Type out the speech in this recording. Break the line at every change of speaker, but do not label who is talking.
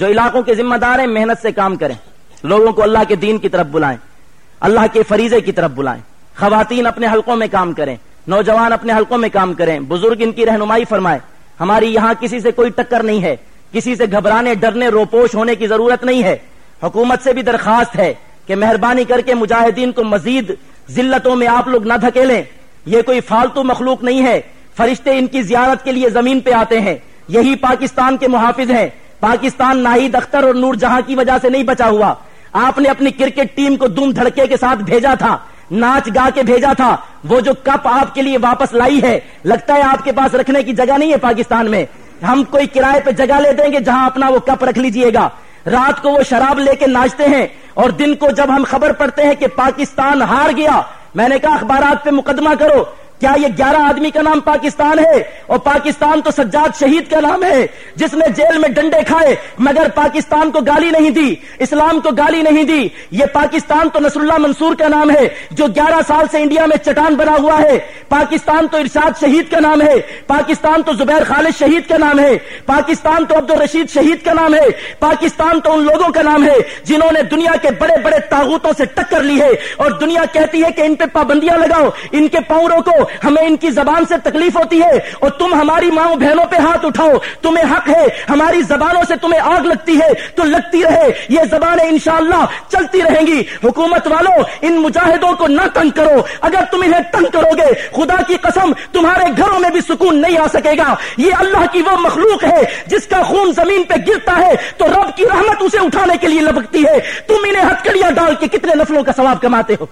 جو علاقوں کے ذمہ دار ہیں، محنت سے کام کریں۔ لوگوں کو اللہ کے دین کی طرف بلائیں۔ اللہ کے فریضے کی طرف بلائیں۔ خواتین اپنے حلقوں میں کام کریں۔ نوجوان اپنے حلقوں میں کام کریں۔ بزرگ ان کی رہنمائی فرمائے۔ ہماری یہاں کسی سے کوئی ٹکر نہیں ہے۔ کسی سے گھبرانے، ڈرنے، روپوش ہونے کی ضرورت نہیں ہے۔ حکومت سے بھی درخواست ہے کہ مہربانی کر کے مجاہدین کو مزید ذلتوں میں آپ لوگ نہ دھکیلیں۔ یہ کوئی فالتو مخلوق نہیں ہے۔ فرشتے ان کی زیارت کے لیے زمین پہ آتے ہیں۔ یہی پاکستان کے محافظ ہیں۔ پاکستان ناہید اختر اور نور جہاں کی وجہ سے نہیں بچا ہوا۔ آپ نے اپنی کرکٹ ٹیم کو دم دھڑکے کے ساتھ بھیجا تھا، ناچ گا کے بھیجا تھا۔ وہ جو کپ آپ کے لیے واپس لائی ہے، لگتا ہے آپ کے پاس رکھنے کی جگہ نہیں ہے پاکستان میں۔ ہم کوئی کرائے پہ جگہ لے دیں گے جہاں اپنا وہ کپ رکھ لیجیے گا۔ رات کو وہ شراب لے کے ناچتے ہیں اور دن کو جب ہم خبر پڑتے ہیں کہ پاکستان ہار گیا، میں نے کہا اخبارات پہ مقدمہ کرو۔ کیا یہ گیارہ آدمی کا نام پاکستان ہے اور پاکستان تو سجاد شہید کا نام ہے جس نے جیل میں ڈنڈے کھائے مگر پاکستان کو گالی نہیں دی، اسلام کو گالی نہیں دی۔ یہ پاکستان تو نصر اللہ منصور کا نام ہے جو گیارہ سال سے انڈیا میں چٹان بنا ہوا ہے۔ پاکستان تو ارشاد شہید کا نام ہے، پاکستان تو زبیر خالد شہید کا نام ہے، پاکستان تو عبد الرشید شہید کا نام ہے، پاکستان تو ان لوگوں کا نام ہے جنہوں نے دنیا کے بڑے بڑے تاغوتوں سے ٹکر لی ہے اور دنیا کہتی ہے کہ ان پہ پابندیاں لگاؤ، ان کے پاؤں کو ہمیں ان کی زبان سے تکلیف ہوتی ہے اور تم ہماری ماں بہنوں پہ ہاتھ اٹھاؤ، تمہیں حق ہے، ہماری زبانوں سے تمہیں آگ لگتی ہے، تو لگتی رہے، یہ زبانیں انشاءاللہ چلتی رہیں گی۔ حکومت والوں ان مجاہدوں کو نہ تنگ کرو، اگر تم انہیں تنگ کرو گے خدا کی قسم تمہارے گھروں میں بھی سکون نہیں آ سکے گا۔ یہ اللہ کی وہ مخلوق ہے جس کا خون زمین پہ گرتا ہے تو رب کی رحمت اسے اٹھانے کے لیے لبکتی ہے۔ تم انہیں ہتکڑیاں ڈال کے کتنے نفلوں کا ثواب کماتے ہو؟